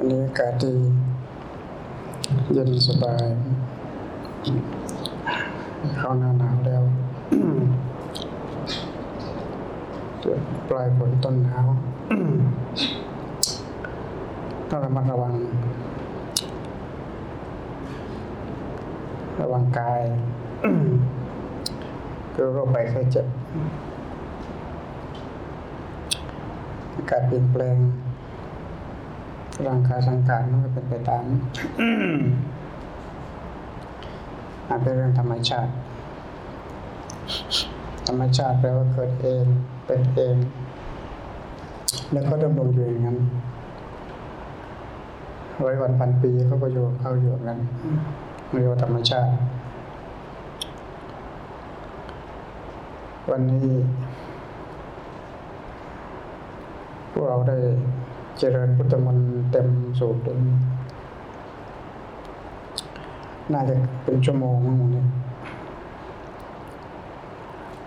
วันนี้อากาศดีเย็นสบายเข้าหน้าหนาวแล้วปลายฝนต้นหนาวต้องระมัดระวัง ระวังกายคือโรคไปไข้เจ็บ อากาศเปลี่ยนแปลง ร่างกายสังขารมันก็เป็นไปตามอาจเป็นเรื่องธรรมชาติ ธรรมชาติแปลว่าเกิดเอง เป็นเอง แล้วก็ดำรงอยู่อย่างนั้นร้อยวันพันปีเขาก็อยู่เข้าอยู่อย่างนั้นเรียกว่าธรรมชาติ วันนี้ พวกเราได้ เจริญพุทธมนต์เต็มสูบเต็มน่าจะเป็นชั่วโมงมั้งวันนี้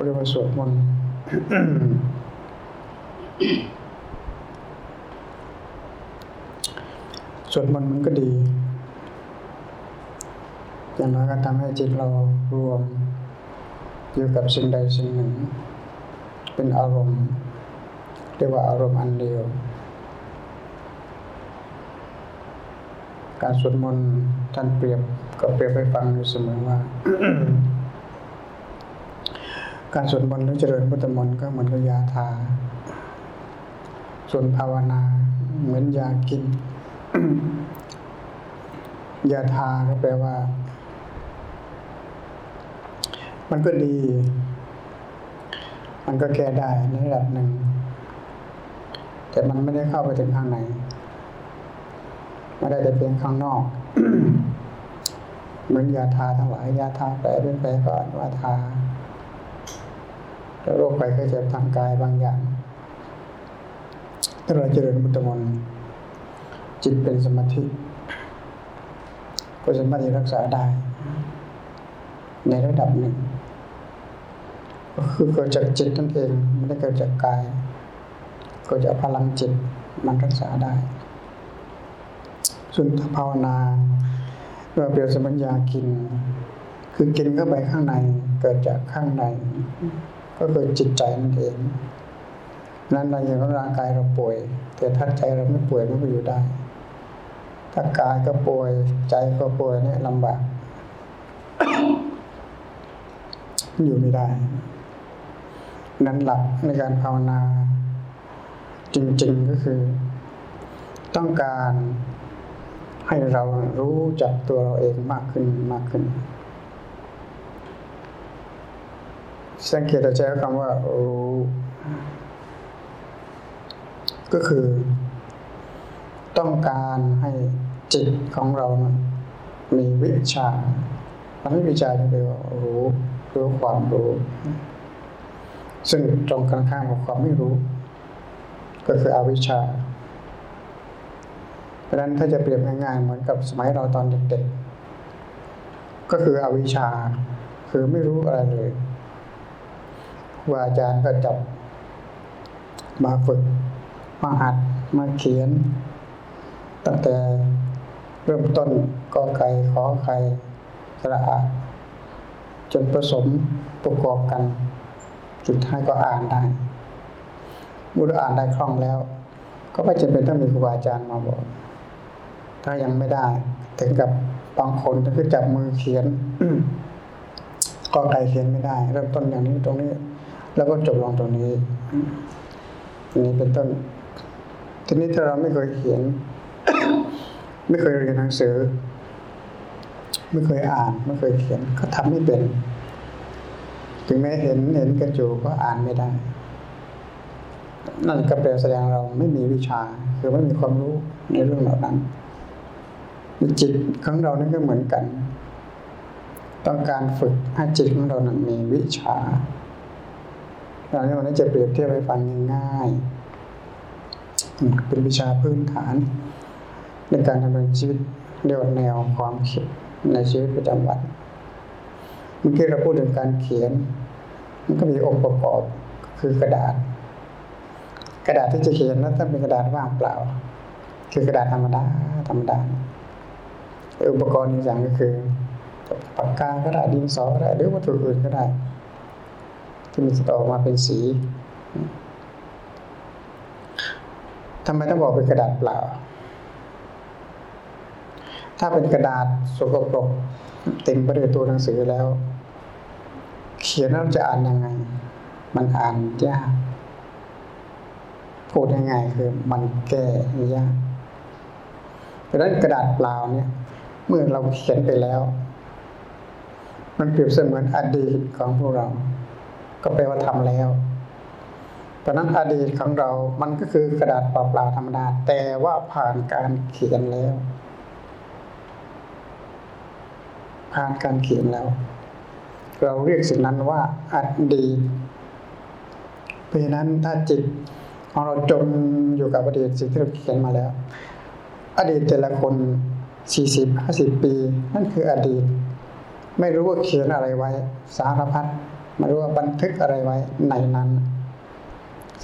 เรียกว่าสวดมนต์สวดมนต์มันก็ดี อย่างน้อยก็ทำให้จิตเรารวม อยู่กับสิ่งใดสิ่งหนึ่ง เป็นอารมณ์ เรียกว่าอารมณ์อันเดียว การสวดมนต์ท่านเปรียบก็เปรียบให้ฟังอยู่เสมอว่า การสวดมนต์หรือเจริญพุทธมนต์ก็เหมือนกับยาทา ส่วนภาวนาเหมือนยากิน ยาทาก็แปลว่า มันก็ดี มันก็แก้ได้ในระดับหนึ่ง แต่มันไม่ได้เข้าไปถึงข้างใน ไม่ได้แต่เพียงข้างนอก เหมือนยาทาทั้งหลายยาทาแปลเป็นแปลก่อนว่าทาโรคไปก็เจ็บทางกายบางอย่างถ้าเราเจริญพุทธมนต์จิตเป็นสมาธิ ก็สามารถรักษาได้ ในระดับหนึ่งก็คือเกิดจากจิตนั่นเองไม่ได้เกิดจากกายเกิดจากพลังจิตมันรักษาได้ ส่วนภาวนาเราเปรียบสมือนยากิน คือกินเข้าไปข้างในเกิดจากข้างใน ก็คือจิตใจนั่นเองนั้นเราอย่างร่างกายเราป่วย แต่ถ้าใจเราไม่ป่วยมันก็อยู่ได้ ถ้ากายก็ป่วยใจก็ป่วยเนี่ยลำบากอยู่ไม่ได้ นั้นหลักในการภาวนา จริง ๆก็คือ ต้องการ ให้เรารู้จักตัวเราเองมากขึ้นมากขึ้น สังเกตใช้คำว่ารู้ก็คือ ต้องการให้จิตของเรานะมีวิชามันไม่วิชาจะเรียกว่ารู้รู้ความรู้ ซึ่งตรงกันข้ามกับความไม่รู้ ก็คืออวิชชา ราะฉะนั้นถ้าจะเปรียบง่ายๆเหมือนกับสมัยเราตอนเด็กๆ ก็คืออวิชชา คือไม่รู้อะไรเลยครูอาจารย์ก็จับมาฝึก มาหัด มาเขียน ตั้งแต่เริ่มต้นกอไก่ขอไข่สระอาจนผสมประกอบกันสุดท้ายก็อ่านได้เมื่ออ่านได้คล่องแล้ว ก็ไม่จำเป็นต้องมีครูบาอาจารย์มาบอก ถ้ายังไม่ได้ ถึงกับบางคนก็คือจับมือเขียนก็ไกลเขียนไม่ได้ เริ่มต้นอย่างนี้ตรงนี้ แล้วก็จบลงตรงนี้อันนี้เป็นต้น ทีนี้ถ้าเราไม่เคยเขียน ไม่เคยเรียนหนังสือ ไม่เคยอ่าน ไม่เคยเขียน ก็ทำไม่เป็น ถึงแม้เห็นเห็นกระจูก็อ่านไม่ได้ นั่นก็แปลแสดงเราไม่มีวิชา คือไม่มีความรู้ในเรื่องเหล่านั้น จิตของเรานี่ก็เหมือนกัน ต้องการฝึกให้จิตของเรานั้นมีวิชาเราเนี่ยวันนี้จะเปรียบเทียบให้ฟังง่ายๆเป็นวิชาพื้นฐาน ในการดำเนินชีวิตเรียกว่าแนวความคิดในชีวิตประจำวันเมื่อกี้เราพูดถึงการเขียน มันก็มีองค์ประกอบคือกระดาษ กระดาษที่จะเขียนนั้นต้องเป็นกระดาษว่างเปล่า คือกระดาษธรรมดาธรรมดา อุปกรณ์อย่างก็คือปากกาก็ได้ดินสอก็ได้หรือวัตถุอื่นก็ได้ ที่มันจะออกมาเป็นสีทำไมต้องบอกเป็นกระดาษเปล่า ถ้าเป็นกระดาษสกปรกเต็มไปด้วยตัวหนังสือแล้ว เขียนแล้วจะอ่านยังไง มันอ่านยากพูดง่ายๆคือมันแก้ยากดังนั้นกระดาษเปล่าเนี่ย เมื่อเราเขียนไปแล้ว มันเปรียบเสมือนอดีตของพวกเรา ก็แปลว่าทำแล้วเพราะนั้นอดีตของเรา มันก็คือกระดาษเปล่าๆธรรมดา แต่ว่าผ่านการเขียนแล้ว ผ่านการเขียนแล้ว เราเรียกสิ่งนั้นว่าอดีต เพราะนั้นถ้าจิตของเราจมอยู่กับอดีตสิ่งที่เราเขียนมาแล้ว อดีตแต่ละคน สี่สิบห้าสิบปี นั่นคืออดีต ไม่รู้ว่าเขียนอะไรไว้ สารพัดไม่รู้ว่าบันทึกอะไรไว้ในนั้น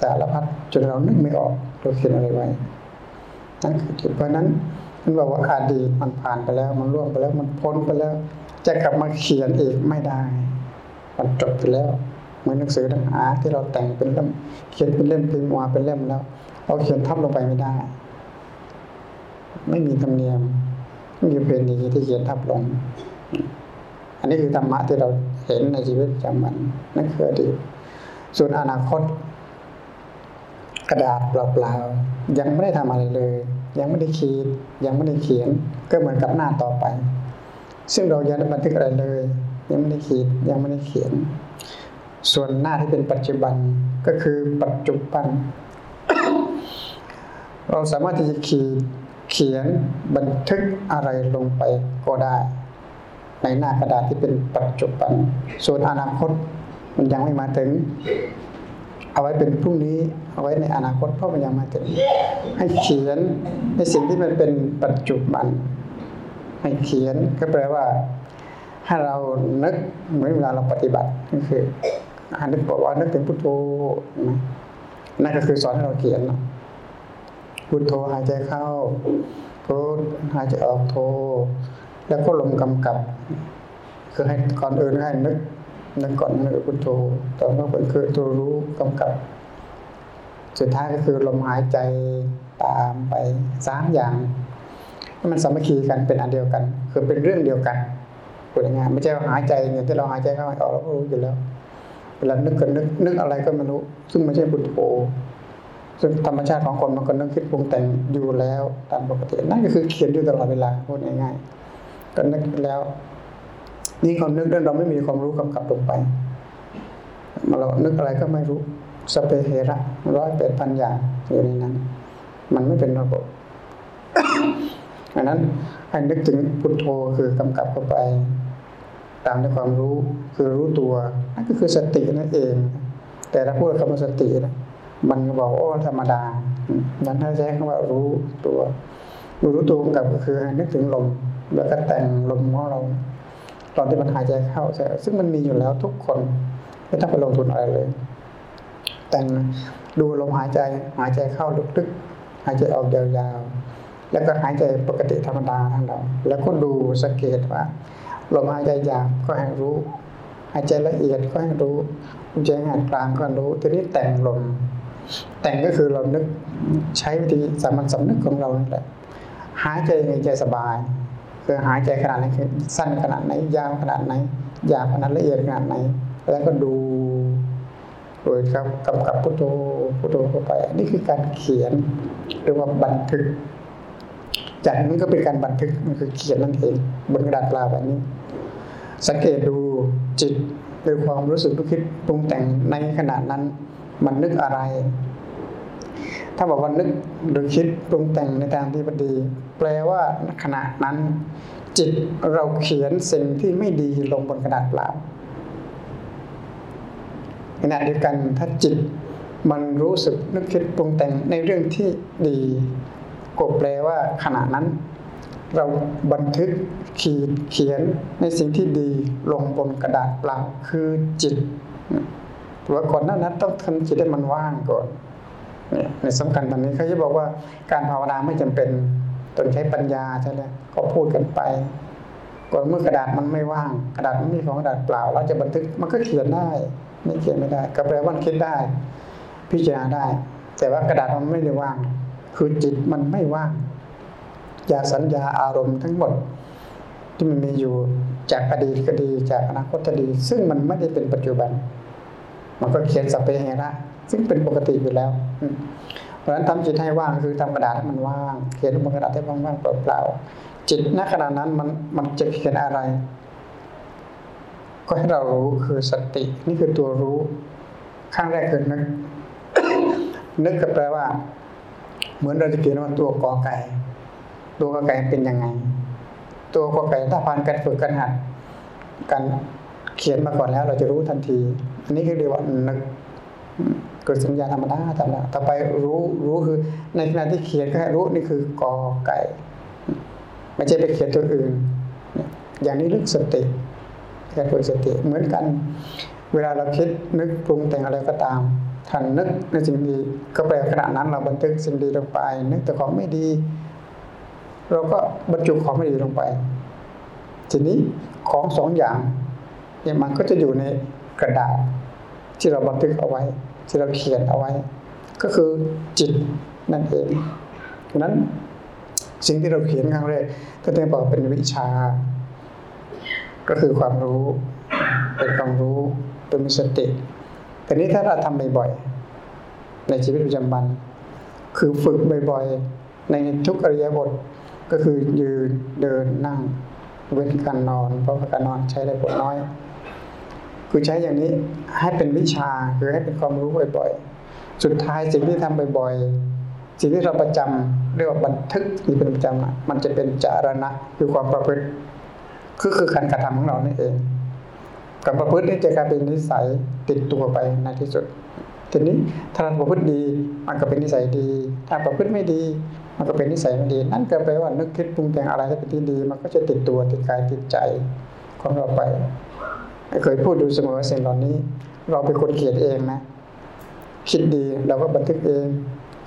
สารพัดจนเรานึกไม่ออกเราเขียนอะไรไว้นั่นคือจุดเพราะนั้นมันบอกว่าอดีตมันผ่านไปแล้ว มันล่วงไปแล้วมันพ้นไปแล้ว จะกลับมาเขียนอีกไม่ได้ มันจบไปแล้วเหมือนหนังสือหนังหาที่เราแต่งเป็นเล่มเขียนเป็นเล่มพิมพ์มาเป็นเล่มแล้วเราเขียนทับลงไปไม่ได้ ไม่มีธรรมเนียม ไม่มีเพณีที่เขียนทับลง อันนี้คือธรรมะที่เราเห็นในชีวิตประจำวันนั่นคืออดีตส่วนอนาคต กระดาษเปล่าๆยังไม่ได้ทำอะไรเลย ยังไม่ได้ขีด ยังไม่ได้เขียน ก็เหมือนกับหน้าต่อไป ซึ่งเรายังไม่ได้บันทึกอะไรเลย ยังไม่ได้ขีดยังไม่ได้เขียน ส่วนหน้าที่เป็นปัจจุบันก็คือปัจจุบัน เราสามารถที่จะขีด เขียนบันทึกอะไรลงไปก็ได้ ในหน้ากระดาษที่เป็นปัจจุบัน ส่วนอนาคตมันยังไม่มาถึง เอาไว้เป็นพรุ่งนี้ เอาไว้ในอนาคตเพราะมันยังมาถึง ให้เขียนในสิ่งที่มันเป็นปัจจุบัน ให้เขียนก็แปลว่า ให้เรานึกเหมือนเวลาเราปฏิบัติก็คือนึกบอกว่านึกถึงพุทโธนะนั่นก็คือสอนให้เราเขียนเนะ พุทโธหายใจเข้าพุทหายใจออกโธแล้วก็ลมกำกับ คือให้ก่อนอื่นให้นึกนึกก่อนนึกพุทโธต่อมาเป็นคือตัวรู้กำกับ สุดท้ายก็คือลมหายใจตามไปสามอย่างมันสามัคคีกันเป็นอันเดียวกัน คือเป็นเรื่องเดียวกันพูดง่ายไม่ใช่ว่าหายใจอย่างที่เราหายใจเข้าออกเราก็รู้อยู่แล้วเวลานึกกันนึกนึกอะไรก็ไม่รู้ ซึ่งไม่ใช่พุทโธ ซึ่งธรรมชาติของคนมันก็นึกคิดปรุงแต่งอยู่แล้วตามปกตินั่นก็คือเขียนอยู่ตลอดเวลาพูดง่ายๆก็นึกแล้วนี่ความนึกเรื่องเราไม่มีความรู้กำกับลงไปเรานึกอะไรก็ไม่รู้สเปเฮระร้อยแปดพันอย่างอยู่ในนั้น มันไม่เป็นระบบอันนั้นให้นึกถึงพุทโธคือกำกับเข้าไป ตามด้วยความรู้คือรู้ตัวนั่นก็คือสตินั่นเอง แต่ถ้าพูดคำว่าสตินะ มันก็บอกโอ้ธรรมดามันถ้าใช้คำว่ารู้ตัวรู้ตัวกับก็คือนึกถึงลมแล้วก็แต่งลมของเราตอนที่มันหายใจเข้าใช่ซึ่งมันมีอยู่แล้วทุกคนไม่ต้องไปลงทุนอะไรเลย แต่งดูลมหายใจหายใจเข้าลึกๆหายใจออกยาวๆแล้วก็หายใจปกติธรรมดาทั้งเราแล้วก็ดูสังเกตว่าลมหายใจหยาบก็ให้รู้ หายใจละเอียดก็ให้รู้หายใจหายกลางก็รู้ทีนี้แต่งลม แต่งก็คือเรานึกใช้วิธีสามัญสำนึกของเราแหละหายใจในใจสบาย คือหายใจขนาดไหนคือสั้นขนาดไหน ยาวขนาดไหนหยาบขนาดละเอียดขนาดไหน แล้วก็ดูโดยครับกำกับพุทโธพุทโธเข้าไป นี่คือการเขียนหรือว่าบันทึก จากนั้นก็เป็นการบันทึกมันคือเขียนนั่นเองบนกระดาษเปล่าแบบนี้ สังเกตดูจิตหรือความรู้สึกนึกคิดปรุงแต่งในขณะนั้น มันนึกอะไร ถ้าบอกว่านึกหรือคิดปรุงแต่งในทางที่พอดี แปลว่าขณะนั้น จิตเราเขียนสิ่งที่ไม่ดีลงบนกระดาษเปล่าขณะเดียวกันถ้าจิตมันรู้สึกนึกคิดปรุงแต่งในเรื่องที่ดีก็แปลว่าขณะนั้น เราบันทึกขีดเขียนในสิ่งที่ดีลงบนกระดาษเปล่าคือจิต ว่าก่อนหน้านั้นต้องทำจิตให้มันว่างก่อนเนี่ยในสำคัญตอนนี้เขาจะบอกว่าการภาวนาไม่จำเป็นต้องใช้ปัญญาใช่ไหมก็พูดกันไปก่อนเมื่อกระดาษมันไม่ว่าง กระดาษมันมีของกระดาษเปล่า เราจะบันทึกมันก็เขียนได้ ไม่เขียนไม่ได้ ก็แปลว่าคิดได้ พิจารณาได้ แต่ว่ากระดาษมันไม่ได้ว่าง คือจิตมันไม่ว่างจากสัญญาอารมณ์ทั้งหมด ที่มันมีอยู่จากอดีตก็ดีจากอนาคตก็ดี ซึ่งมันไม่ได้เป็นปัจจุบัน มันก็เขียนสัพเพเหระซึ่งเป็นปกติอยู่แล้วเพราะฉะนั้นทำจิตให้ว่างคือทำกระดาษให้มันว่างเขียนบนกระดาษให้ว่างๆเปล่าๆจิตณขณะนั้นมันมันจะเขียนอะไร ก็ให้เรารู้คือสติ นี่คือตัวรู้ขั้นแรกคือนึกนึกก็แปลว่า เหมือนเราจะเขียนว่าตัวกอไก่ ตัวกอไก่เป็นยังไง ตัวกอไก่ถ้าผ่านการฝึกการหัดการเขียนมาก่อนแล้ว เราจะรู้ทันที อันนี้คือเรียกว่านึกเกิดสัญญาธรรมดาธรรมดาต่อไปรู้รู้คือ ในขณะที่เขียนก็รู้นี่คือกอไก่ไม่ใช่ไปเขียนตัวอื่น อย่างนี้ลึกสติการฝึกสติเหมือนกัน เวลาเราคิดนึกปรุงแต่งอะไรก็ตามทันนึกในสิ่งดีก็แปลขณะนั้นเราบันทึกสิ่งดีลงไป นึกแต่ของไม่ดี เราก็บรรจุของไม่ดีลงไป ทีนี้ของสองอย่างเนี่ยมันก็จะอยู่ในกระดาษ ที่เราบันทึกเอาไว้ ที่เราเขียนเอาไว้ ก็คือจิตนั่นเองดังนั้นสิ่งที่เราเขียนครั้งแรกก็ได้บอกเป็นวิชา ก็คือความรู้เป็นความรู้เป็นมิสติแต่นี้ถ้าเราทำบ่อยๆในชีวิตประจำวัน คือฝึกบ่อยๆในทุกอริยบทก็คือยืนเดินนั่ง เว้นการนอน เพราะการนอนใช้ได้ผลน้อย คือใช้อย่างนี้ให้เป็นวิชาคือให้เป็นความรู้บ่อยๆ สุดท้ายสิ่งที่ทำบ่อยๆ สิ่งที่เราประจำเรียกว่าบันทึกที่เป็นประจำมันจะเป็นจารณะคือความประพฤติคือคือการกระทำของเรานี่เองการประพฤตินี่จะกลายเป็นนิสัยติดตัวไปในที่สุดทีนี้ถ้าเราประพฤติดีมันก็เป็นนิสัยดี ถ้าประพฤติไม่ดีมันก็เป็นนิสัยไม่ดี นั่นก็แปลว่านึกคิดปรุงแต่งอะไรที่เป็นที่ดี มันก็จะติดตัวติดกายติดใจของเราไป เคยพูดดูเสมอสิ่งเหล่านี้ เราเป็นคนเขียนเองนะ คิดดีเราก็บันทึกเอง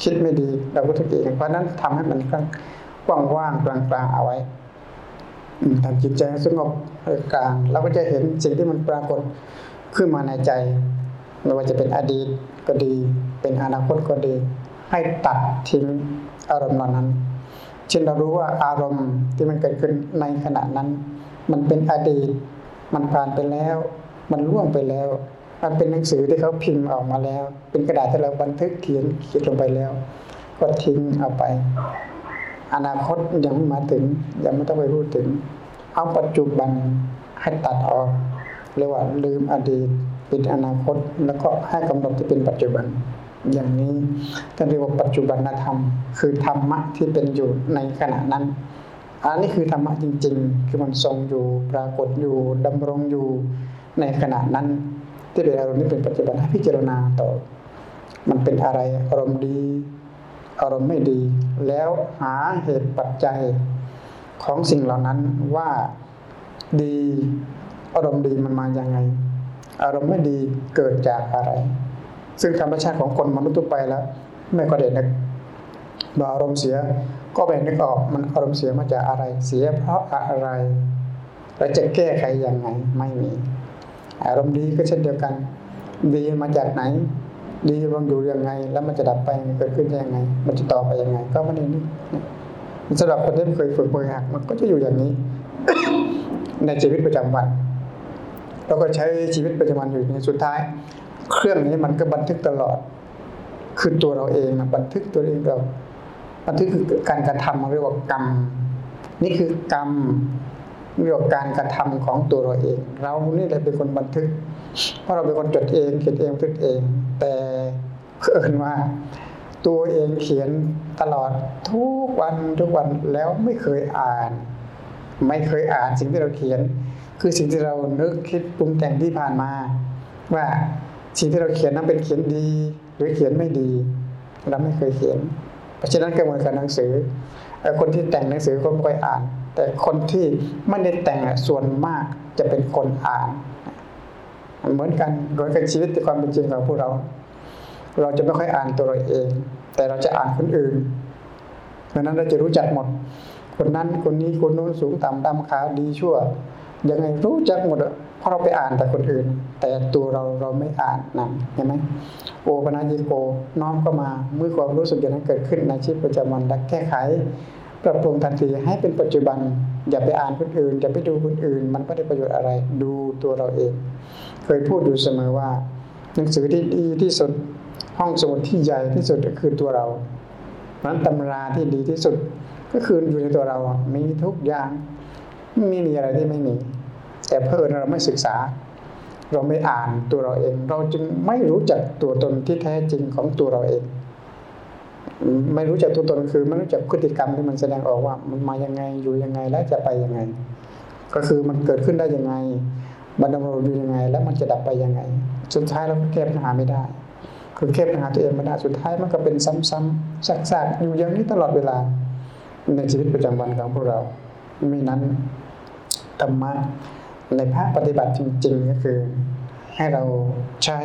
คิดไม่ดีเราก็บันทึกเอง เพราะนั้นทำให้มันกว่างๆกลางๆเอาไว้ทำจิตใจสงบกลางเราก็จะเห็นสิ่งที่มันปรากฏขึ้นมาในใจไม่ว่าจะเป็นอดีตก็ดี เป็นอนาคตก็ดี ให้ตัดทิ้งอารมณ์เหล่านั้น เช่นเรารู้ว่าอารมณ์ที่มันเกิดขึ้นในขณะนั้น มันเป็นอดีต มันผ่านไปแล้ว มันล่วงไปแล้ว มันเป็นหนังสือที่เขาพิมพ์ออกมาแล้ว เป็นกระดาษที่เราบันทึกเขียนเขียนลงไปแล้ว ก็ทิ้งเอาไป อนาคตยังไม่มาถึงยังไม่ต้องไปพูดถึง เอาปัจจุบันให้ตัดออกเรียกว่าลืมอดีตปิดอนาคต แล้วก็ให้กำหนดที่เป็นปัจจุบัน อย่างนี้ก็เรียกว่าปัจจุบันธรรม คือธรรมะที่เป็นอยู่ในขณะนั้น อันนี้คือธรรมะจริง ๆ คือมันทรงอยู่ปรากฏอยู่ดำรงอยู่ในขณะนั้น ที่เป็นอารมณ์นี้เป็นปัจจุบันให้พิจารณาต่อ มันเป็นอะไรอารมณ์ดี อารมณ์ไม่ดี แล้วหาเหตุปัจจัยของสิ่งเหล่านั้นว่าดีอารมณ์ดีมันมาอย่างไง อารมณ์ไม่ดีเกิดจากอะไร ซึ่งธรรมชาติของคนมนุษย์ทั่วไปแล้ว ไม่ก็เด็นึกเมื่ออารมณ์เสีย ก็ไปนึกออกมันอารมณ์เสียมาจากอะไรเสียเพราะอะไรเราจะแก้ไขยังไงไม่มี อารมณ์ดีก็เช่นเดียวกัน ดีมาจากไหน ดีมันอยู่ยังไง แล้วมันจะดับไปเกิดขึ้นยังไง มันจะต่อไปยังไง ก็ไม่ได้นึกสำหรับคนที่ไม่เคยฝึกเคยหักมันก็จะอยู่อย่างนี้ ในชีวิตประจำวันเราก็ใช้ชีวิตประจำวันอยู่ในสุดท้าย เครื่องนี้มันก็บันทึกตลอด คือตัวเราเองนะบันทึกตัวเองเรา บันทึกคือการกระทำเรียกว่ากรรม นี่คือกรรมเรียกว่าการกระทำของตัวเราเอง เรานี่แหละเป็นคนบันทึก เพราะเราเป็นคนจดเองเขียนเองบันทึกเอง แต่เพื่อนว่า ตัวเองเขียนตลอดทุกวันทุกวันแล้วไม่เคยอ่าน ไม่เคยอ่านสิ่งที่เราเขียน คือสิ่งที่เรานึกคิดปรุงแต่งที่ผ่านมา ว่าสิ่งที่เราเขียนนั้นเป็นเขียนดี หรือเขียนไม่ดี เราไม่เคยเขียน เพราะฉะนั้นก็เหมือนกับหนังสือ คนที่แต่งหนังสือก็ไม่ค่อยอ่าน แต่คนที่ไม่ได้แต่งส่วนมากจะเป็นคนอ่าน เหมือนกันโดยกันชีวิตความเป็นจริงของพวกเรา เราจะไม่ค่อยอ่านตัวเราเอง แต่เราจะอ่านคนอื่นเพราะนั้นเราจะรู้จักหมด คนนั้นคนนี้คนโน้นสูงต่ำดำขาวดีชั่วยังไงรู้จักหมดเพราะเราไปอ่านแต่คนอื่น แต่ตัวเราเราไม่อ่านนั่นเห็นไหม โอปนายิโกน้อมก็มาเมื่อความรู้สึกอย่างนั้นเกิดขึ้นในชีวิตประจำวันดักแก้ไข ปรับปรุงทันทีให้เป็นปัจจุบัน อย่าไปอ่านคนอื่น อย่าไปดูคนอื่น มันไม่ได้ประโยชน์อะไร ดูตัวเราเอง เคยพูดอยู่เสมอว่า หนังสือที่ดีที่สุดห้องสมุดที่ใหญ่ที่สุดก็คือตัวเราเพราะนั้นตำราที่ดีที่สุดก็คืออยู่ในตัวเรา มีทุกอย่างไม่มีอะไรที่ไม่มี แต่เพื่อเราไม่ศึกษา เราไม่อ่านตัวเราเอง เราจึงไม่รู้จักตัวตนที่แท้จริงของตัวเราเอง ไม่รู้จักตัวตนคือไม่รู้จักพฤติกรรมที่มันแสดงออกว่ามันมายังไงอยู่ยังไงและจะไปยังไง ก็คือมันเกิดขึ้นได้ยังไงมันดำรงอยู่ยังไง แล้วมันจะดับไปยังไง สุดท้ายเราแก้ปัญหาไม่ได้ คือแก้ปัญหาตัวเองไม่ได้สุดท้ายมันก็เป็นซ้ำๆซักๆอยู่อย่างนี้ตลอดเวลา ในชีวิตประจำวันของพวกเราไม่นั้นธรรมะ ในภาคปฏิบัติจริง ๆ ก็คือ ให้เราใช้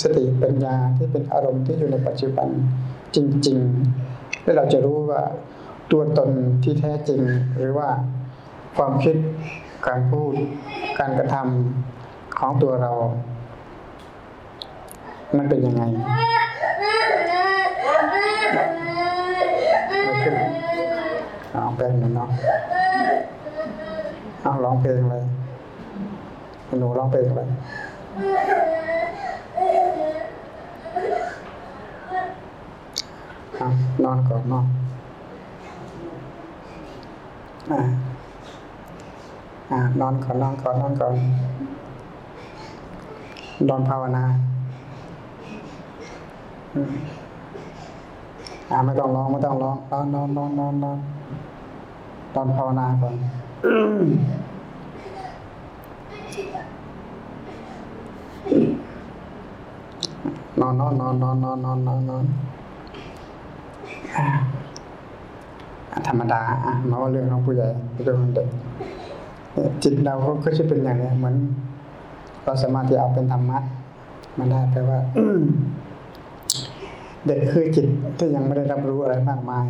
สติปัญญาที่เป็นอารมณ์ที่อยู่ในปัจจุบันจริงๆและเราจะรู้ว่าตัวตนที่แท้จริง หรือว่าความคิดการพูด การกระทำของตัวเรา มันเป็นยังไงเอาแปลงหน่อยเนาะเอาร้องเพลงเลย หนูร้องเพลงเลยเอานอนก่อนนอนนอนก่อนนอนก่อนนอนก่อนนอนภาวนาอ่าไม่ต้องร้องไม่ต้องร้องนอนนอนนอนนอนนอนนอนภาวนาก่อน นอนนอนนอนนอนนอนนอนนอนนอนธรรมดาอะมาว่าเรื่องของผู้ใหญ่เรื่องของเด็กจิตเราก็จะเป็นอย่างนี้เหมือนเราสามารถที่เอาเป็นธรรมะมาได้แปลว่าเด็กคือจิตที่ยังไม่ได้รับรู้อะไรมากมาย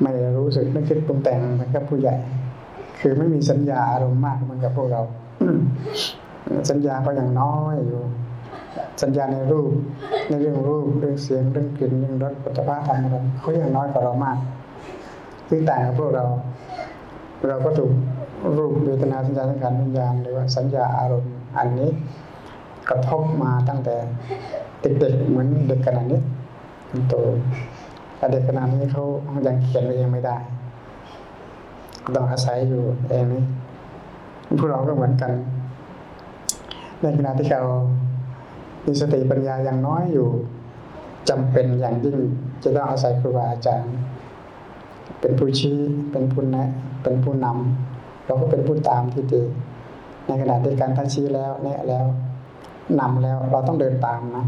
ไม่ได้รู้สึกนึกคิดปรุงแต่งเหมือนกับผู้ใหญ่ คือไม่มีสัญญาอารมณ์มากเหมือนกับพวกเราสัญญาก็ยังน้อยอยู่ สัญญาในรูป ในเรื่องรูปเรื่องเสียงเรื่องกลิ่นเรื่องรสปัจจุบันธรรมอะไรเขายังน้อยกว่าเรามากซึ่งต่างกับพวกเรา เราก็ถูกรูปเวทนาสัญญาสังขารวิญญาณหรือว่าสัญญาอารมณ์อันนี้ กระทบมาตั้งแต่เด็กๆเหมือนเด็กขนาดนี้เป็นโตแต่เด็กขนาดนี้เขายังเขียนเองไม่ได้ต้องอาศัยอยู่เองนี่พวกเราก็เหมือนกัน ในขณะที่เรา มีสติปัญญาอย่างน้อยอยู่จำเป็นอย่างยิ่งจะต้องอาศัยครูบาอาจารย์ เป็นผู้ชี้เป็นผู้แนะเป็นผู้นำเราก็เป็นผู้ตามที่ดีในขณะที่การท่านชี้แล้วแนะแล้วนำแล้วเราต้องเดินตามนะ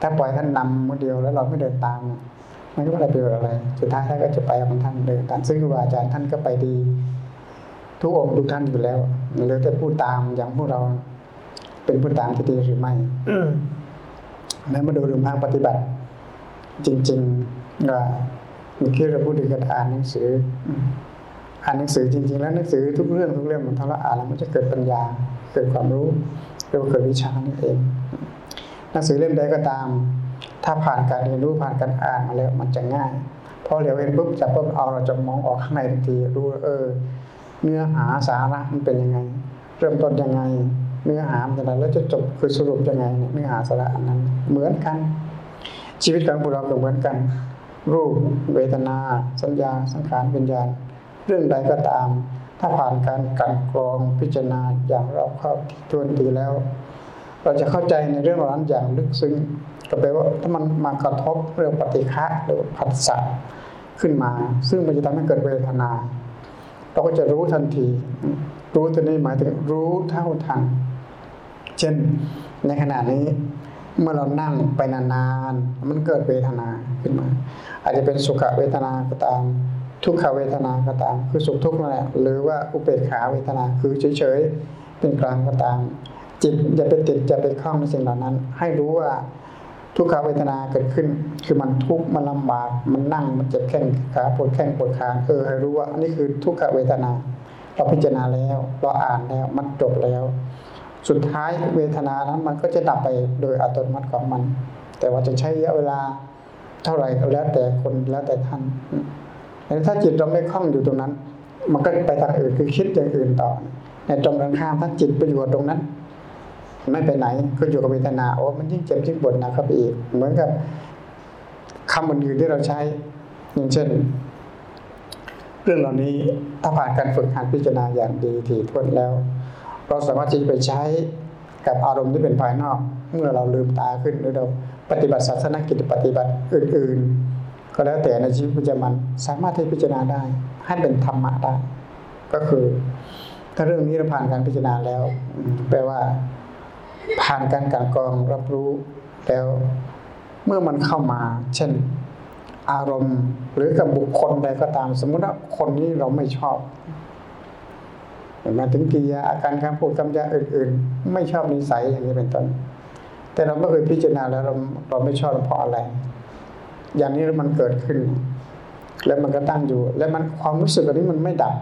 ถ้าปล่อยท่านนำมือเดียวแล้วเราไม่เดินตามมันก็ไม่ได้ประโยชน์อะไร สุดท้ายท่านก็จะไปของท่านเดินตามซึ่งครูบาอาจารย์ท่านก็ไปดี ทุกองค์ทุกท่านอยู่แล้วเหลือแต่ผู้ตามอย่างพวกเรา เป็นผู้ตามที่ดีหรือไม่แล้วมาดูเรื่องภาคปฏิบัติ จริงๆก็เมื่อกี้เราพูดถึงการอ่านหนังสืออ่านหนังสือจริง ๆ แล้วหนังสือทุกเรื่องทุกเรื่องมันถ้าเราอ่านแล้วมันจะเกิดปัญญา เกิดความรู้เรียกว่าเกิดวิชานั่นเอง หนังสือเล่มใดก็ตาม ถ้าผ่านการเรียนรู้ผ่านการอ่านมาแล้วมันจะง่ายพอเดี๋ยวเห็นปุ๊บจับปุ๊บเอาเราจะมองออกข้างในทันทีรู้เออ เนื้อหาสาระมันเป็นยังไง เริ่มต้นยังไง เนื้อหาอะไรแล้วจะจบคือสรุปยังไงเนื้อหาสาระอันนั้น เหมือนกัน ชีวิตของพวกเราก็เหมือนกัน รูปเวทนา สัญญา สังขารวิญญาณ เรื่องใดก็ตาม ถ้าผ่านการกันกรองพิจารณาอย่างรอบคอบทวนทีแล้ว เราจะเข้าใจในเรื่องเหล่านั้นอย่างลึกซึ้งก็แปลว่าถ้ามันมากระทบเรื่องปฏิฆะหรือผัสสะขึ้นมา ซึ่งมันจะทำให้เกิดเวทนา เราก็จะรู้ทันที รู้ตัวนี้หมายถึงรู้เท่าทัน เช่นในขณะนี้เมื่อเรานั่งไปนานๆ มันเกิดเวทนาขึ้นมา อาจจะเป็นสุขเวทนาก็ตาม ทุกขเวทนาก็ตาม คือสุขทุกข์นั่นแหละหรือว่าอุเบกขาเวทนาคือเฉยๆเป็นกลางก็ตาม จิตอย่าไปติดอย่าไปคล้องในสิ่งเหล่านั้น ให้รู้ว่าทุกขเวทนาเกิดขึ้น คือมันทุกข์มันลำบากมันนั่งมันเจ็บแข้งขาปวดแข้งปวดขาเออให้รู้ว่าอันนี้คือทุกขเวทนา เราพิจารณาแล้วเราอ่านแล้วมันจบแล้ว สุดท้ายเวทนานั้นมันก็จะดับไปโดยอัตโนมัติของมัน แต่ว่าจะใช้ระยะเวลาเท่าไหร่ก็แล้วแต่คนแล้วแต่ท่านแต่ถ้าจิตเราไม่คล่องอยู่ตรงนั้น มันก็ไปทางอื่นคือคิดอย่างอื่นต่อ ในตรงกันข้ามถ้าจิตไปอยู่ตรงนั้น ไม่ไปไหนก็อยู่กับเวทนาโอ้มันยิ่งเจ็บยิ่งปวดนักเข้าไปอีก เหมือนกับคำอื่นๆที่เราใช้อย่างเช่น เรื่องเหล่านี้ถ้าผ่านการฝึกหัดพิจารณาอย่างดีถี่ถ้วนแล้ว เราสามารถที่จะไปใช้กับอารมณ์ที่เป็นภายนอก เมื่อเราลืมตาขึ้นหรือเราปฏิบัติศาสนกิจปฏิบัติอื่น ๆ ก็แล้วแต่ในชีวิตประจำวันสามารถที่พิจารณาได้ ให้เป็นธรรมะได้ ก็คือ ถ้าเรื่องนี้เราผ่านการพิจารณาแล้ว แปลว่า ผ่านการการกรองรับรู้แล้ว เมื่อมันเข้ามา เช่น อารมณ์หรือกับบุคคลใดก็ตาม สมมติว่าคนนี้เราไม่ชอบ มาถึงกิริยาอาการการพูดคำจาอื่น ๆ ไม่ชอบนิสัยอย่างนี้เป็นต้น แต่เราไม่เคยพิจารณาแล้วเราเราไม่ชอบเพราะอะไร อย่างนี้มันเกิดขึ้น แล้วมันก็ตั้งอยู่ แล้วมันความรู้สึกอันนี้มันไม่ดับ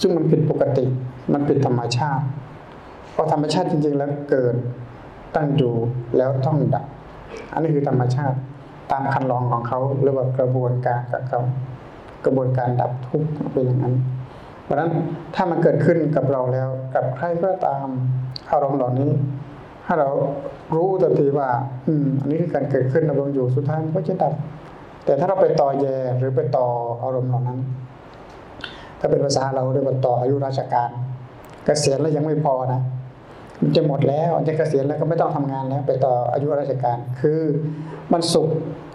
ซึ่งมันผิดปกติ มันผิดธรรมชาติเพราะธรรมชาติจริง ๆ แล้วเกิดตั้งอยู่แล้วต้องดับ อันนี้คือธรรมชาติตามคันลองของเขาหรือว่ากระบวนการกับเขากระบวนการดับทุกข์เป็นอย่างนั้น เพราะฉะนั้นถ้ามันเกิดขึ้นกับเราแล้ว กับใครก็ตามอารมณ์เหล่านี้ ถ้าเรารู้ทันทีว่า อืม อันนี้คือการเกิดขึ้นดำรงอยู่สุดท้ายมันก็จะดับ แต่ถ้าเราไปต่อแยหรือไปต่ออารมณ์เหล่านั้น ถ้าเป็นภาษาเราเรียกว่าต่ออายุราชการกเกษียณแล้วยังไม่พอนะมันจะหมดแล้วจะเกษียณแล้วก็ไม่ต้องทำงานแล้ว ไปต่ออายุราชการ คือมันสุก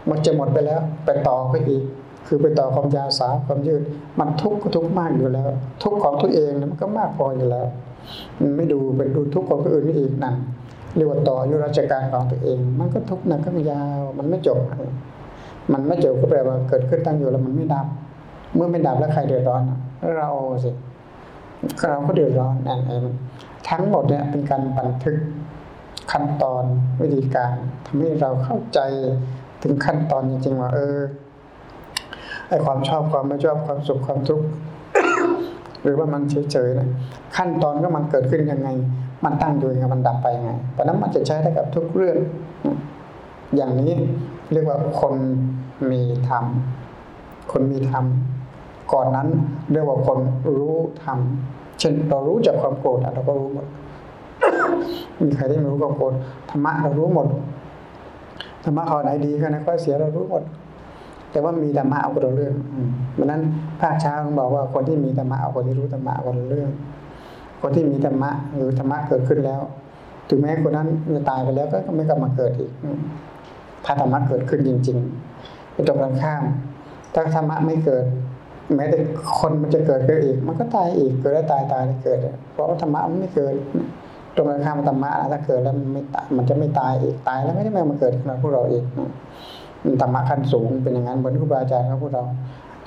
มันจะหมดไปแล้ว ไปต่อไปอีก คือไปต่อความยาวสาวความยืด มันทุกข์ก็ทุกข์มากอยู่แล้ว ทุกข์ของตัวเองมันก็มากพออยู่แล้วมันไม่ดูเป็นดูทุกข์ของคนอื่นนี่อีกนั่นเรียกว่าต่ออายุราชการของตัวเอง มันก็ทุกข์นักก็ยาวมันไม่จบ มันไม่จบก็แปลว่าเกิดขึ้นตั้งอยู่แล้วมันไม่ดับ เมื่อไม่ดับแล้วใครเดือดร้อนเราสิเราก็เดือดร้อนนั่นเองทั้งหมดเนี่ยเป็นการบันทึกขั้นตอนวิธีการทำให้เราเข้าใจถึงขั้นตอนจริงๆว่าเออ ไอความชอบความไม่ชอบความสุขความทุกข์หรือว่ามันเฉยๆนะขั้นตอนก็มันเกิดขึ้นยังไง มันตั้งอยู่ยังไงมันดับไปยังไงเพราะนั้นมันจะใช้ได้กับทุกเรื่อง อย่างนี้เรียกว่าคนมีธรรมคนมีธรรมก่อนนั้นเรียกว่าคนรู้ธรรมเช่นเรารู้จักความโกรธเราก็รู้หมดมีใครที่ไม่รู้ความโกรธธรรมะเรารู้หมดธรรมะข้อไหนดีข้อไหนข้อเสียเรารู้หมด แต่ว่ามีธรรมะเอาคนละเรื่องเพราะนั้นภาคเช้าต้องบอกว่าคนที่มีธรรมะเอาคนที่รู้ธรรมะคนละเรื่อง คนที่มีธรรมะหรือธรรมะเกิดขึ้นแล้ว ถึงแม้คนนั้นจะตายไปแล้วก็ไม่กลับมาเกิดอีก ถ้าธรรมะเกิดขึ้นจริงๆเป็นตรงกันข้าม ถ้าธรรมะไม่เกิด แม้แต่คนมันจะเกิดขึ้นอีก มันก็ตายอีกเกิดแล้วตายตายแล้วเกิด เพราะว่าธรรมะมันไม่เกิดตรงกันข้ามธรรมะถ้าเกิดแล้วมันไม่มันจะไม่ตายอีกตายแล้วไม่ได้มาเกิดกับพวกเราอีกมัน ธรรมะขั้นสูงเป็นอย่างนั้นเหมือนครูบาอาจารย์ของพวกเรา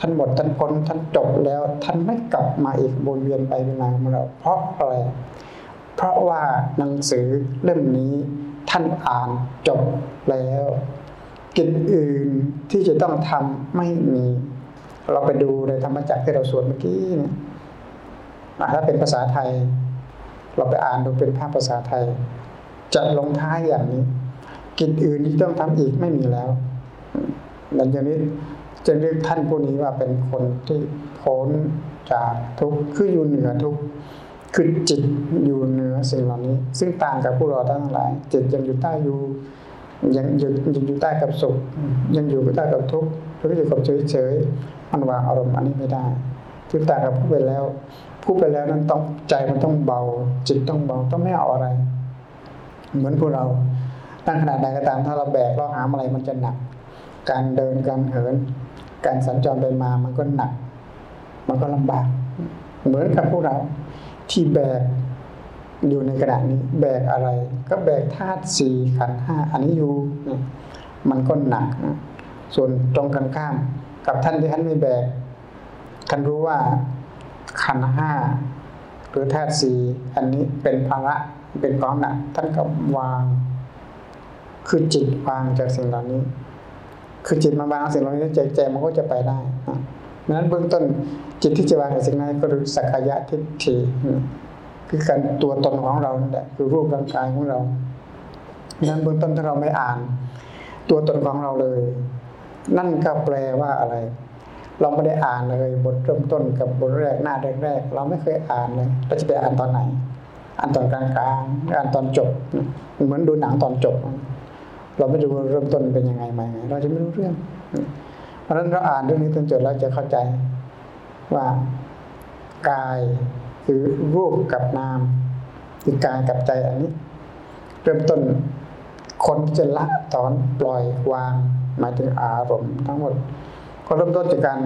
ท่านหมดท่านพ้นท่านจบแล้ว ท่านไม่กลับมาอีกวนเวียนไปเป็นมาของเรา เพราะอะไรเพราะว่าหนังสือเล่มนี้ท่านอ่านจบแล้วกิจอื่นที่จะต้องทำไม่มี เราไปดูในธรรมจักรที่เราสวดเมื่อกี้เนี่ยถ้าเป็นภาษาไทย เราไปอ่านดูเป็นภาพภาษาไทย จะลงท้ายอย่างนี้ กิจอื่นที่ต้องทำอีกไม่มีแล้ว หลังจากนี้จะเรียกท่านผู้นี้ว่าเป็นคนที่พ้นจากทุกข์คืออยู่เหนือทุกข์คือจิตอยู่เหนือสิ่งเหล่านี้ ซึ่งต่างกับผู้รอทั้งหลาย จิตยังอยู่ใต้อยู่ยังยังยังอยู่ใต้กับสุข ยังอยู่ใต้กับทุกข์หรืออยู่กับเฉยมันวางอารมณ์อันนี้ไม่ได้คือต่างกับพูดไปแล้วพูดไปแล้วนั้นต้องใจมันต้องเบา จิตต้องเบาต้องไม่เอาอะไร เหมือนพวกเราตั้งขนาดใดก็ตามถ้าเราแบกเราหามอะไรมันจะหนัก การเดินการเหิน การสัญจรไปมามันก็หนัก มันก็ลำบาก เหมือนกับพวกเราที่แบกอยู่ในกระดาษนี้ แบกอะไร ก็แบกธาตุสี่ขันห้าอันนี้อยู่มันก็หนักส่วนตรงกันข้าม กับท่านที่ท่านไม่แบกท่านรู้ว่าขันห้าหรือธาตุสี่อันนี้เป็นภาระเป็นความหนัก ท่านก็วาง คือจิตวางจากสิ่งเหล่านี้ คือจิตมันวางสิ่งเหล่านี้ใจใจมันก็จะไปได้นะนั้นเบื้องต้นจิตที่จะวางสิ่งนั้นก็คือสักกายทิฏฐิคือการตัวตนของเรานี่แหละคือรูปร่างกายของเรานั้นเบื้องต้นถ้าเราไม่อ่าน ตัวตนของเราเลย นั่นก็แปลว่าอะไร เราไม่ได้อ่านเลย บทเริ่มต้นกับบทแรกหน้าแรกๆเราไม่เคยอ่านเลยเราจะไปอ่านตอนไหนอ่านตอนกลางๆอ่านตอนจบ เหมือนดูหนังตอนจบ เราไม่ดูเริ่มต้นเป็นยังไงมาเราจะไม่รู้เรื่อง เพราะฉะนั้นเราอ่านเรื่องนี้จนจบเราจะเข้าใจว่ากายคือรูปกับนามคือกายกับใจอันนี้ เริ่มต้นคนที่จะละถอนปล่อยวางหมายถึงอารมณ์ทั้งหมด ก็เริ่มต้นจากการ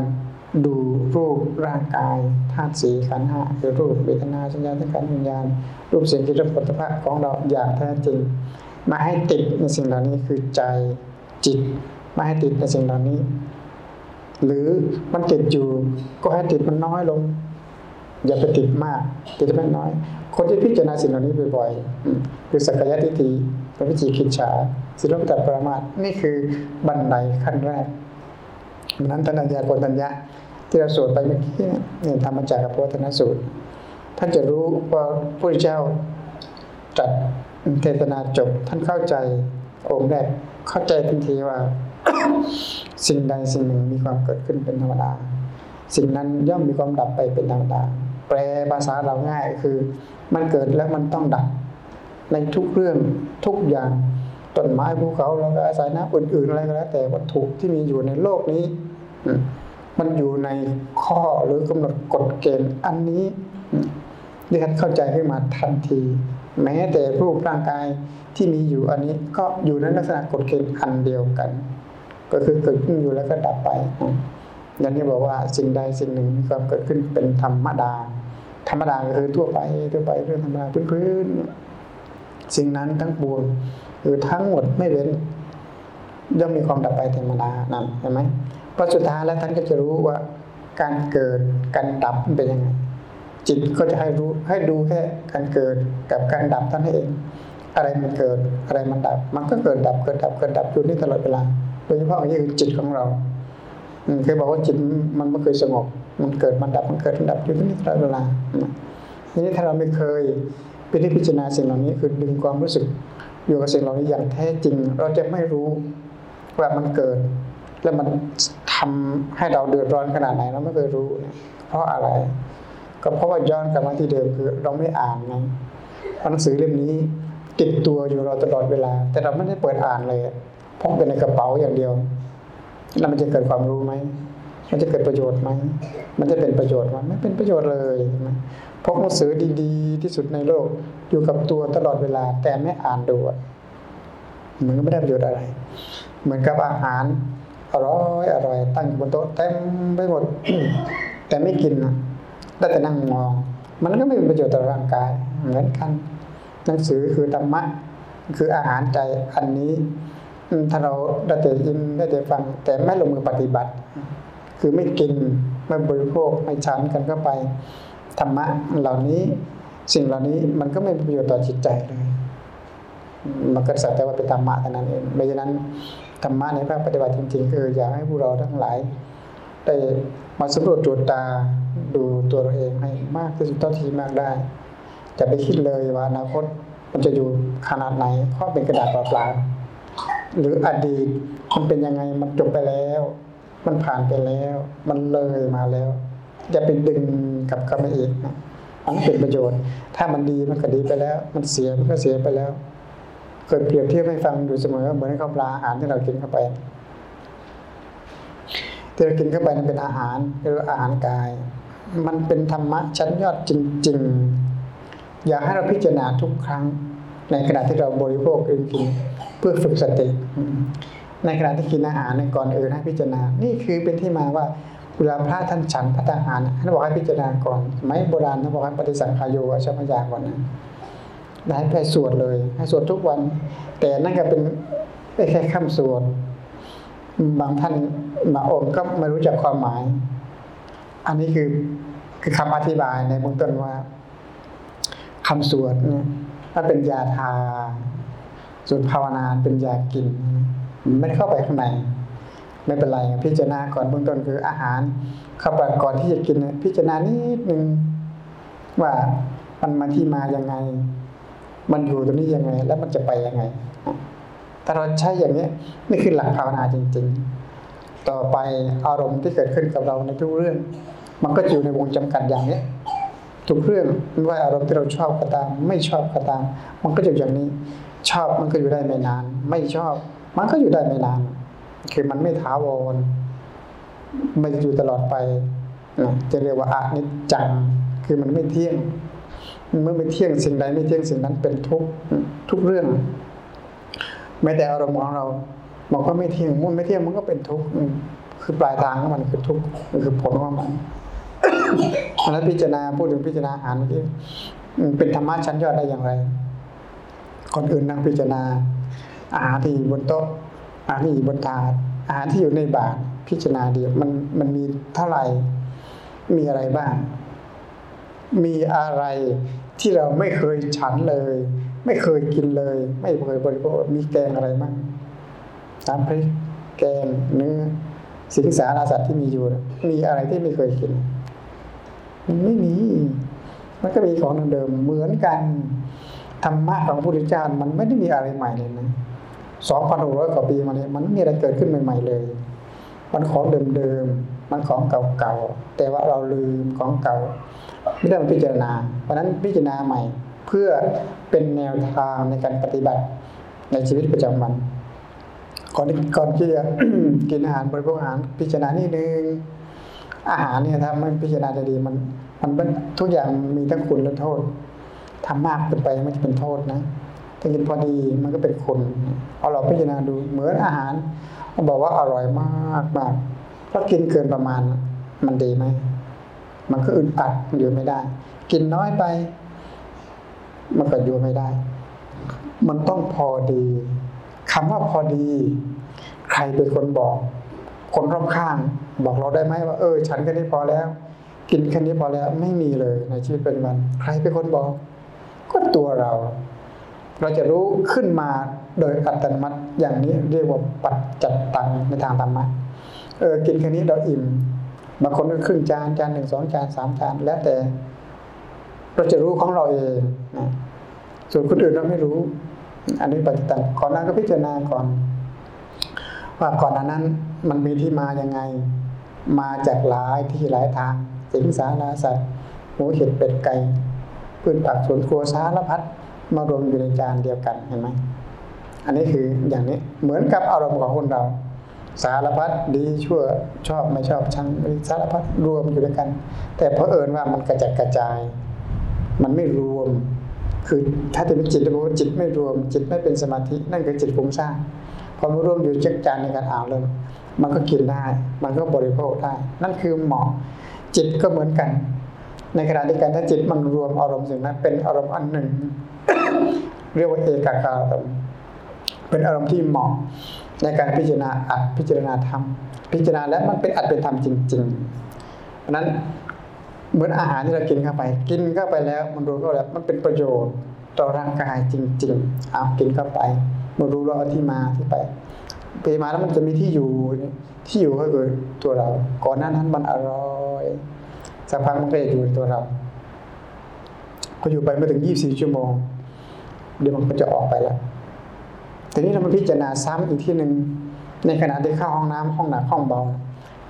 ดูรูปร่างกายธาตุสีขันห้าคือรูปเวทนาสัญญาสังขารวิญญาณ รูปเสียงกลิ่นรสผลิตภัณฑ์ของเราอย่างแท้จริง มาให้ติดในสิ่งเหล่านี้คือใจจิตมาให้ติดในสิ่งเหล่านี้ หรือมันติดอยู่ก็ให้ติดมันน้อยลง อย่าไปติดมาก ติดไม่น้อย คนที่พิจารณาสิ่งเหล่านี้บ่อยๆคือสักกายทิฏฐิเป็นวิจิกิจฉาสิรปตัดปรามาสนี่คือบันไดขั้นแรกนั้นตัญญาโกตัญญาที่เราสวดไปเมื่อกี้เนี่ยทำมาจากกับพระธนสูตรท่านจะรู้ว่าพระเจ้าจัด เทศนาจบท่านเข้าใจองค์แรกเข้าใจทันทีว่า สิ่งใดสิ่งหนึ่งมีความเกิดขึ้นเป็นธรรมดา สิ่งนั้นย่อมมีความดับไปเป็นธรรมดา แปลภาษาเราง่ายคือ มันเกิดแล้วมันต้องดับ ในทุกเรื่องทุกอย่างต้นไม้ภูเขาแล้วก็อาศัยน้ำอื่นๆอะไรก็แล้วแต่วัตถุที่มีอยู่ในโลกนี้ มันอยู่ในข้อหรือกำหนดกฎเกณฑ์อันนี้ที่ท่านเข้าใจขึ้นมาทันที แม้แต่รูปร่างกายที่มีอยู่อันนี้ก็อยู่ในลักษณะกฎเกณฑ์อันเดียวกัน ก็คือเกิดขึ้นอยู่แล้วก็ดับไปอย่างนี้บอกว่าสิ่งใดสิ่งหนึ่งมีความเกิดขึ้นเป็นธรรมดา ธรรมดาก็คือทั่วไปทั่วไปเรื่องธรรมดาพื้นๆสิ่งนั้นทั้งปวงคือทั้งหมดไม่เว้นย่อมมีความดับไปธรรมดานั่นเห็นไหมพอสุดท้ายแล้วท่านก็จะรู้ว่าการเกิดการดับเป็นยังไง จิตก็จะให้รู้ให้ดูแค่การเกิดกับการดับท่านเอง อะไรมันเกิดอะไรมันดับ มันก็เกิดดับเกิดดับเกิดดับอยู่นี่ตลอดเวลาโดยเฉพาะอันนี้คือจิตของเราเคยบอกว่าจิตมันไม่เคยสงบ มันเกิดมันดับมันเกิดมันดับอยู่นี่ตลอดเวลาทีนี้ถ้าเราไม่เคยพิจารณาสิ่งเหล่านี้คือดึงความรู้สึก อยู่กับสิ่งเหล่านี้อย่างแท้จริง เราจะไม่รู้ว่ามันเกิด แล้วมันทำให้เราเดือดร้อนขนาดไหนเราไม่เคยรู้ เพราะอะไร ก็เพราะว่าย้อนกลับมาที่เดิมคือ เราไม่อ่านไงหนังสือเล่มนี้ติดตัวอยู่เราตลอดเวลา แต่เราไม่ได้เปิดอ่านเลยพกเป็นในกระเป๋าอย่างเดียวแล้วมันจะเกิดความรู้ไหมมันจะเกิดประโยชน์ไหมมันจะเป็นประโยชน์ไหมไม่เป็นประโยชน์เลยพกหนังสือดีๆ ที่สุดในโลกอยู่กับตัวตลอดเวลา แต่ไม่อ่านดูมันก็ไม่ได้ประโยชน์อะไร เหมือนกับอาหารอร่อยอร่อยตั้งบนโต๊ะเต็มไปหมด แต่ไม่กินนะ ได้แต่นั่งมอง มันก็ไม่เป็นประโยชน์ต่อร่างกายเหมือนกัน หนังสือคือธรรมะ คืออาหารใจอันนี้ ถ้าเราได้แต่ยินได้แต่ฟัง แต่ไม่ลงมือปฏิบัติ คือไม่กินไม่บริโภคไม่ฉันกันเข้าไปธรรมะเหล่านี้สิ่งเหล่านี้มันก็ไม่มีประโยชน์ต่อจิตใจเลยมันก็สักแต่ว่าเป็นธรรมะเท่านั้นเองไม่ฉะนั้นธรรมะในภาคปฏิบัติจริงๆคืออยากให้พวกเราทั้งหลาย ได้มาสำรวจตรวจตา ดูตัวเราเองให้มากที่สุดเท่าที่มากได้จะไปคิดเลยว่าอนาคตมันจะอยู่ขนาดไหนเพราะเป็นกระดาษเปล่าๆหรืออดีตมันเป็นยังไงมันจบไปแล้ว มันผ่านไปแล้ว มันเลยมาแล้วจะไปดึงกับกรรมอีกนะอันนั้นเป็นประโยชน์ ถ้ามันดีมันก็ดีไปแล้ว มันเสียมันก็เสียไปแล้วเคยเปรียบเทียบให้ฟังอยู่เสมอเหมือนข้าวปลาอาหารที่เรากินเข้าไปที่เรากินเข้าไปนั้นเป็นอาหารเรียกว่าอาหารกาย มันเป็นธรรมะชั้นยอดจริง ๆ อยากให้เราพิจารณาทุกครั้ง ในขณะที่เราบริโภคอื่นกินเพื่อฝึกสติในขณะที่กินอาหารในก่อนอื่นให้พิจารณา นี่คือเป็นที่มาว่าเวลาพระท่านฉันพระทหารท่านบอกให้พิจารณาก่อนไม่โบราณท่านบอกให้ปฏิสังขายโยชมยาก่อนนะได้ไปสวดเลย ให้สวดทุกวัน แต่นั่นก็เป็นแค่คำสวด บางท่านบางองค์ก็ไม่รู้จักความหมาย อันนี้คือคือคำอธิบายในเบื้องต้นว่าคำสวดเนี่ยถ้าเป็นยาทาส่วนภาวนาเป็นยากินมันไม่ได้เข้าไปข้างในไม่เป็นไรพิจารณาก่อนเบื้องต้นคืออาหารเข้าไปก่อนที่จะกินพิจารณานิดนึงว่ามันมาที่มายังไง มันอยู่ตรงนี้ยังไง แล้วมันจะไปยังไงถ้าเราใช้อย่างนี้นี่คือหลักภาวนาจริง ๆ ต่อไปอารมณ์ที่เกิดขึ้นกับเราในทุกเรื่อง มันก็อยู่ในวงจำกัดอย่างนี้ทุกเรื่องไม่ว่าอารมณ์ที่เราชอบก็ตาม ไม่ชอบก็ตาม มันก็อยู่อย่างนี้ ชอบมันก็อยู่ได้ไม่นาน ไม่ชอบ มันก็อยู่ได้ไม่นาน คือมันไม่ถาวรไม่อยู่ตลอดไปจะเรียกว่าอานิจจังคือมันไม่เที่ยง เมื่อไม่เที่ยงสิ่งใดไม่เที่ยงสิ่งนั้นเป็นทุกทุกเรื่องแม้แต่อารมณ์ของเราบอกว่าไม่เที่ยงมันไม่เที่ยงมันก็เป็นทุกข์คือปลายทางของมันคือทุกข์คือผลของมัน แล้วพิจารณาพูดถึงพิจารณาอาหารเมื่อกี้เป็นธรรมะชั้นยอดได้อย่างไร คนอื่นนั่งพิจารณา อาหารที่บนโต๊ะอาหารที่อยู่บนถาดอาหารที่อยู่ในบาตรพิจารณาเดียวมันมันมีเท่าไหร่มีอะไรบ้าง มีอะไรที่เราไม่เคยฉันเลย ไม่เคยกินเลย ไม่เคยบริโภคมีแกงอะไรบ้างน้ำพริกแกงเนื้อสิงสารสัตว์ที่มีอยู่ มีอะไรที่ไม่เคยกิน มันไม่มี มันก็มีของเดิมเหมือนกันธรรมะของพระพุทธเจ้ามันไม่ได้มีอะไรใหม่เลยนะสองพันหกร้อยกว่าปีมาเนี่ยมันไม่มีอะไรเกิดขึ้นใหม่ ๆ เลย มันของเดิมๆมันของเก่าๆแต่ว่าเราลืมของเก่า ไม่ได้มาพิจารณา เพราะนั้นพิจารณาใหม่เพื่อเป็นแนวทางในการปฏิบัติในชีวิตประจำวันก่อนก่อนที่จะกินอาหารบริโภคอาหารพิจารณานี่นึง อาหารเนี่ยถ้าไม่พิจารณาดีมัน มันทุกอย่างมีทั้งคุณและโทษทำมากเกินไปไม่จะเป็นโทษนะถ้ากินพอดีมันก็เป็นคุณเอาเราพิจารณาดูเหมือนอาหารมันบอกว่าอร่อยมากมากถ้ากินเกินประมาณมันดีไหมมันก็อึดอัดอยู่ไม่ได้ กินน้อยไป มันก็อยู่ไม่ได้ มันต้องพอดีคำว่าพอดี ใครเป็นคนบอก คนรอบข้าง บอกเราได้ไหมว่าเออ ฉันแค่นี้พอแล้ว กินแค่นี้พอแล้วไม่มีเลยในชีวิตเป็นวันใครเป็นคนบอกก็ตัวเรา เราจะรู้ขึ้นมาโดยอัตโนมัติอย่างนี้เรียกว่าปัจจัดตังในทางธรรมะเออกินแค่นี้เราอิ่มบางคนก็ครึ่งจานจานหนึ่งสองจานสามจานแล้วแต่ เราจะรู้ของเราเองนะส่วนคนอื่นเราไม่รู้ อันนี้ปฏิตังก่อนนั้นก็พิจารณาก่อน ว่าก่อนนั้น มันมีที่มายังไง มาจากหลายที่หลายทาง สิงสาราสัตว์หมูเห็ดเป็ดไก่พืชผักสวนครัวสารพัดมารวมอยู่ในจานเดียวกันเห็นไหมอันนี้คืออย่างนี้เหมือนกับอารมณ์ของคนเรา สารพัดดีชั่วชอบไม่ชอบชังสารพัดรวมอยู่ด้วยกัน แต่เพราะเอิญว่ามันกระจัดกระจาย มันไม่รวม คือถ้าจะเป็นจิตจะบอกว่าจิตไม่รวม จิตไม่เป็นสมาธินั่นคือจิตฟุ้งซ่านพอมารวมอยู่จักจานในการอ่านเลย มันก็กินได้ มันก็บริโภคได้ นั่นคือเหมาะจิตก็เหมือนกัน ในขณะเดียวกันถ้าจิตมันรวมอารมณ์สิ่งนั้นเป็นอารมณ์อันหนึ่ง เรียกว่าเอกาการมเป็นอารมณ์ที่เหมาะในการพิจารณาอัดพิจารณาธรรม พิจารณาแล้วมันเป็นอัดเป็นธรรมจริงๆเพราะนั้นเหมือนอาหารที่เรากินเข้าไป กินเข้าไปแล้ว มันรู้เข้าแล้วมันเป็นประโยชน์ต่อร่างกายจริงๆเอากินเข้าไปมันรู้แล้วที่มาที่ไป ไปมาแล้วมันจะมีที่อยู่ ที่อยู่ก็คือตัวเรา ก่อนหน้านั้นมันอร่อยสักพักมันก็จะอยู่ในตัวเราพออยู่ไปไม่ถึงยี่สี่ชั่วโมง เดี๋ยวมันก็จะออกไปแล้วทีนี้เรามาพิจารณาซ้ำอีกที่หนึ่งในขณะที่เข้าห้องน้ำห้องหนักห้องเบา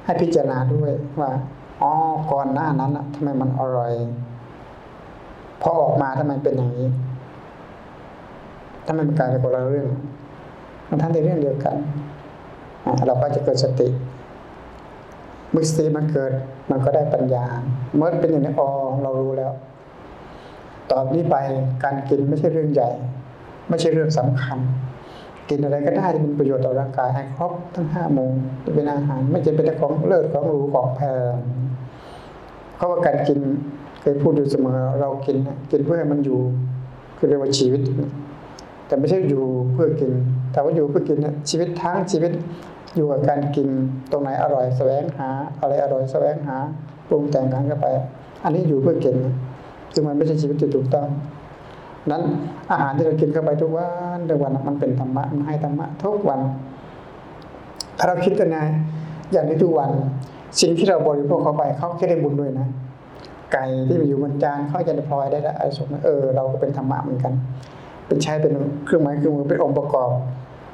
ให้พิจารณาด้วยว่าอ๋อก่อนหน้านั้นทำไมมันอร่อยพอออกมาทำไมเป็นอย่างนี้ถ้ามันกลายเป็นคนละเรื่อง มันทั้งในเรื่องเดียวกัน เราก็จะเกิดสติเมื่อสติมันเกิดมันก็ได้ปัญญา เมื่อเป็นอย่างนี้อ๋อเรารู้แล้ว ตอนนี้ไปการกินไม่ใช่เรื่องใหญ่ ไม่ใช่เรื่องสำคัญ กินอะไรก็ได้ที่เป็นประโยชน์ต่อร่างกายให้ครบทั้งห้าโมงจะเป็นอาหาร ไม่ใช่เป็นของเลิศของหรูของแพงเพราะว่าการกินเคยพูดอยู่เสมอเรากินกินเพื่อให้มันอยู่คือเรียกว่าชีวิต แต่ไม่ใช่อยู่เพื่อกิน แต่ว่าอยู่เพื่อกินชีวิตทั้งชีวิตอยู่กับการกินตรงไหนอร่อยแสวงหา อะไรอร่อยแสวงหาปรุงแต่งกันเข้าไป อันนี้อยู่เพื่อกินซึ่งมันไม่ใช่ชีวิตที่ถูกต้องนั้นอาหารที่เรากินเข้าไปทุกวันทุกวันมันเป็นธรรมะมันให้ธรรมะทุกวันถ้าเราคิดกันไงอย่างนี้ทุกวัน สิ่งที่เราบริโภคเข้าไปเขาแค่ได้บุญด้วยนะ ไก่ที่มาอยู่บนจานเขาจะได้พลอยได้ละไอ้สมเออเราก็เป็นธรรมะเหมือนกัน เป็นใช้เป็นเครื่องไม้เครื่องมือเป็นองค์ประกอบ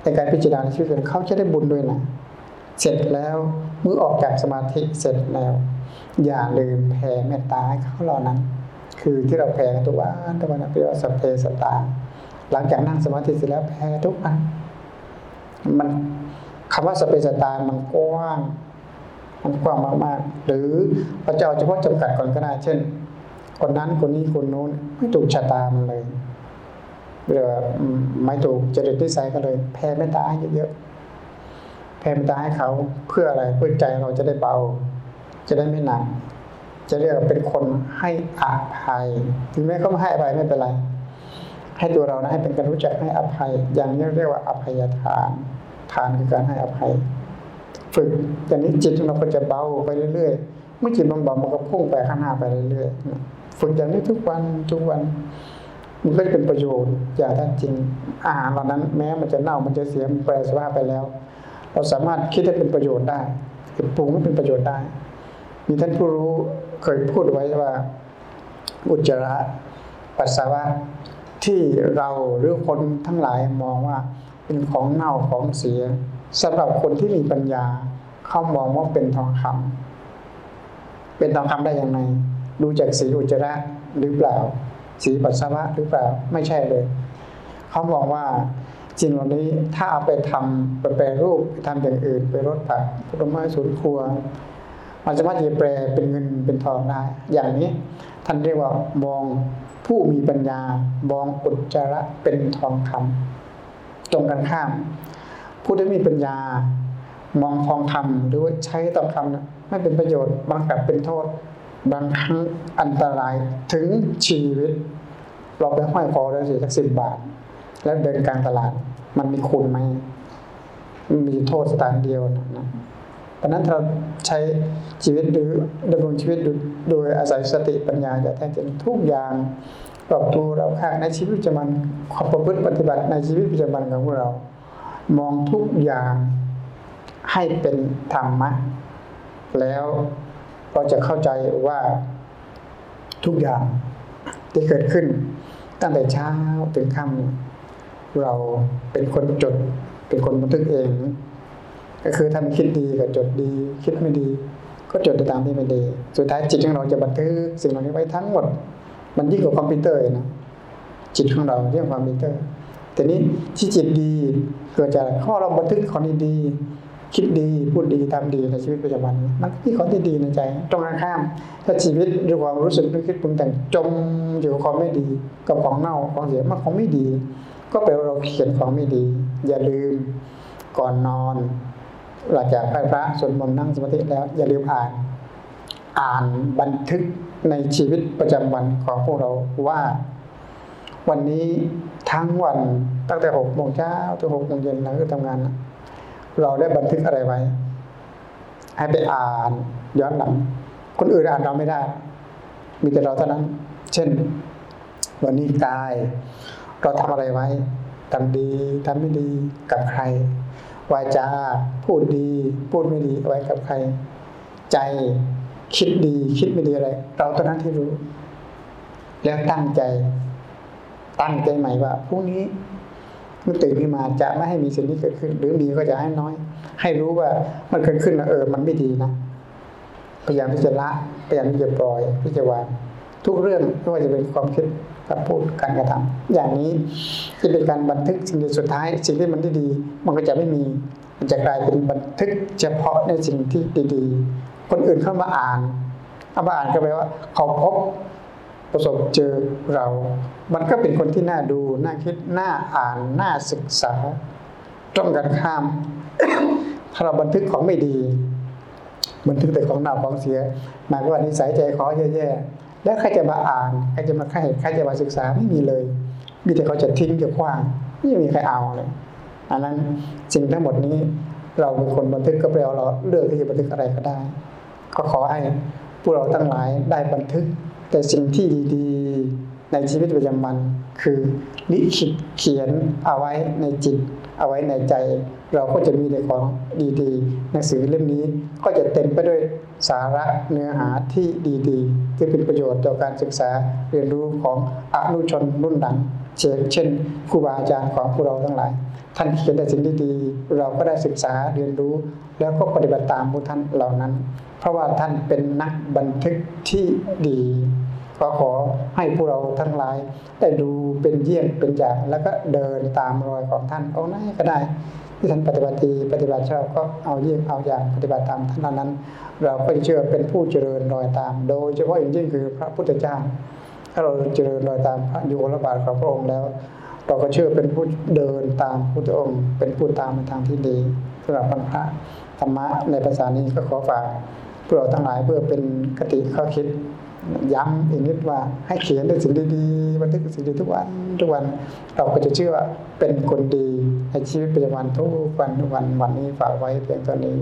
ในการพิจารณาชีวิตเขาจะได้บุญด้วยนะเสร็จแล้วเมื่อออกจากสมาธิเสร็จแล้ว อย่าลืมแผ่เมตตาให้เขาเหล่านั้น คือที่เราแผ่กันทุกวันทุกวันเรียกว่าสัพเพสตา หลังจากนั่งสมาธิเสร็จแล้วแผ่ทุกวันมันคำว่าสัพเพสตามันกว้าง มันกว้างมากๆ หรือพราจะเจ้าเฉพาะจำกัดก่อนก็ได้ เช่น คนนั้นคนนี้คนโน้นไม่ถูกชะตามันเลย หรือไม่ถูกจริตนิสัยก็เลย แผ่เมตตาให้เยอะๆแผ่เมตตาให้เขาเพื่ออะไรเพื่อใจเราจะได้เบา จะได้ไม่หนักจะเรียกเป็นคนให้อภัย ถึงแม้เขาไม่ให้อภัยไม่เป็นไร ให้ตัวเรานะให้เป็นการรู้จักให้อภัย อย่างนี้เรียกว่าอภัยทาน ทานคือการให้อภัย ฝึกอย่างนี้จิตของเราก็จะเบาไปเรื่อยๆเมื่อจิตมันเบามันก็พุ่งไปข้างหน้าไปเรื่อยๆฝึกอย่างนี้ทุกวันทุกวัน มันก็จะเป็นประโยชน์อย่างแท้จริง อาหารเหล่านั้น แม้มันจะเน่ามันจะเสียมแปรสภาพไปแล้ว เราสามารถคิดให้เป็นประโยชน์ได้ปรุงให้เป็นประโยชน์ได้ มีท่านผู้รู้เคยพูดไว้ว่า อุจจาระปัสสาวะที่เราหรือคนทั้งหลายมองว่าเป็นของเน่าของเสียสำหรับคนที่มีปัญญาเขามองว่าเป็นทองคำเป็นทองคำได้อย่างไรดูจากสีอุจจาระหรือเปล่า สีปัสสาวะหรือเปล่าไม่ใช่เลย เขามองว่าสิ่งเหล่านี้ถ้าเอาไปทำไปแปรรูปไปทำอย่างอื่น ไปรดผักผลไม้สวนครัว มันสามารถจะแปลเป็นเงินเป็นทองได้ อย่างนี้ท่านเรียกว่ามองผู้มีปัญญามองอุจจาระเป็นทองคำตรงกันข้าม ผู้ที่มีปัญญามองทองคำหรือว่าใช้ทองคำนะไม่เป็นประโยชน์บางกลับเป็นโทษ บางครั้งอันตรายถึงชีวิต เราไปห้อยคอได้สิสักสิบบาท แล้วเดินกลางตลาด มันมีคุณไหมมีโทษสตางค์เดียวนะเพราะนั้นเราใช้ชีวิตหรือดำรงชีวิตโดยอาศัยสติปัญญาจะแท้จริงทุกอย่างปรับตัวเราข้างในชีวิตประจำวันความประพฤติปฏิบัติในชีวิตประจำวันของพวกเรา มองทุกอย่างให้เป็นธรรมะ แล้วก็จะเข้าใจว่าทุกอย่างที่เกิดขึ้น ตั้งแต่เช้าถึงค่ำเราเป็นคนจด เป็นคนบันทึกเอง ก็คือถ้านคิดดีก็จดดี คิดไม่ดี ก็จดไปตามที่ไม่ดี สุดท้ายจิตของเราจะบันทึกสิ่งเหล่านี้ไว้ทั้งหมด มันยิ่งกว่าคอมพิวเตอร์นะจิตของเราเรียกคอมพิวเตอร์แต่นี้ที่จิตดีเกิดจากข้อเราบันทึกของดี คิดดีพูดดีทำดีในชีวิตประจำวัน มันมีของที่ดีในใจ ตรงกันข้าม ถ้าชีวิตด้วยความรู้สึกนึกคิดปรุงแต่งจมอยู่กับความไม่ดี กับของเน่าของเสียมันของไม่ดี ก็แปลว่าเราเขียนของไม่ดี อย่าลืมก่อนนอน หลังจากไหว้พระสวดมนต์นั่งสมาธิแล้ว อย่าลืมอ่าน อ่านบันทึกในชีวิตประจำวันของพวกเราว่า วันนี้ทั้งวันตั้งแต่หกโมงเช้าถึงหกโมงเย็นเราก็ทำงาน เราได้บันทึกอะไรไว้ ให้ไปอ่านย้อนหลัง คนอื่นอ่านเราไม่ได้ มีแต่เราเท่านั้น เช่น วันนี้กาย เราทำอะไรไว้ทำดีทำไม่ดีกับใคร วาจาพูดดี พูดไม่ดีไว้กับใคร ใจคิดดีคิดไม่ดีอะไร เราเท่านั้นที่รู้ แล้วตั้งใจ ตั้งใจใหม่ว่าพรุ่งนี้ เมื่อตื่นขึ้นมาจะไม่ให้มีสิ่งนี้เกิดขึ้น หรือมีก็จะให้น้อย ให้รู้ว่ามันเกิดขึ้นแล้วเออ มันไม่ดีนะพยายามที่จะละพยายามที่จะปล่อยที่จะวางทุกเรื่องไม่ว่าจะเป็นความคิดการพูดการกระทำอย่างนี้จะเป็นการบันทึกสิ่งที่สุดท้าย สิ่งที่มันที่ดีมันก็จะไม่มี มันจะกลายเป็นบันทึกเฉพาะในสิ่งที่ดี ๆ คนอื่นเข้ามาอ่านเอามาอ่านก็แปลว่าเขาพบ ประสบเจอเรา มันก็เป็นคนที่น่าดู น่าคิด น่าอ่าน น่าศึกษา ตรงกันข้าม ถ้าเราบันทึกของไม่ดี บันทึกแต่ของหนาของเสีย หมายว่านิสัยใจคอแย่ๆ แล้วใครจะมาอ่าน ใครจะมาใครใครจะมาศึกษาไม่มีเลย มีแต่เขาจะทิ้งจะคว้าง ไม่มีใครเอาเลย อันนั้นสิ่งทั้งหมดนี้ เราเป็นคนบันทึกก็แปลว่าเราเลือกที่จะบันทึกอะไรก็ได้ ก็ขอให้พวกเราทั้งหลายได้บันทึก แต่สิ่งที่ดีๆ ในชีวิตประจำวัน คือลิขิตเขียนเอาไว้ในจิต เอาไว้ในใจ เราก็จะมีแต่ของดีๆหนังสือเล่มนี้ก็จะเต็มไปด้วยสาระเนื้อหาที่ดีๆ ที่เป็นประโยชน์ต่อการศึกษาเรียนรู้ของอนุชนรุ่นหลังเช่นเช่นครูบาอาจารย์ของพวกเราทั้งหลาย ท่านเขียนแต่สิ่งดีๆ เราก็ได้ศึกษาเรียนรู้ แล้วก็ปฏิบัติตามพวกท่านเหล่านั้น เพราะว่าท่านเป็นนักบันทึกที่ดี ก็ขอให้พวกเราทั้งหลายได้ดูเป็นเยี่ยงเป็นอย่างแล้วก็เดินตามรอยของท่านเอาไหนก็ได้ ที่ท่านปฏิบัติดีปฏิบัติชอบก็เอาเยี่ยงเอาอย่างปฏิบัติตามท่านนั้น เราก็จะเชื่อเป็นผู้เจริญรอยตาม โดยเฉพาะอย่างยิ่งคือพระพุทธเจ้าถ้าเราเจริญรอยตามพระยุคลบาทของพระองค์แล้ว เราก็เชื่อเป็นผู้เดินตามพุทธองค์ เป็นผู้ตามในทางที่ดีสำหรับพระธรรมะในภาษานี้ก็ขอฝากพวกเราทั้งหลายเพื่อเป็นคติข้อคิด ย้ำอีกนิดว่าให้เขียนในสิ่งดีๆบันทึกสิ่งดีทุกวันทุกวัน เราก็จะเชื่อว่าเป็นคนดีในชีวิตประจำวันทุกวันทุกวันวันนี้ฝากไว้เพียงเท่านี้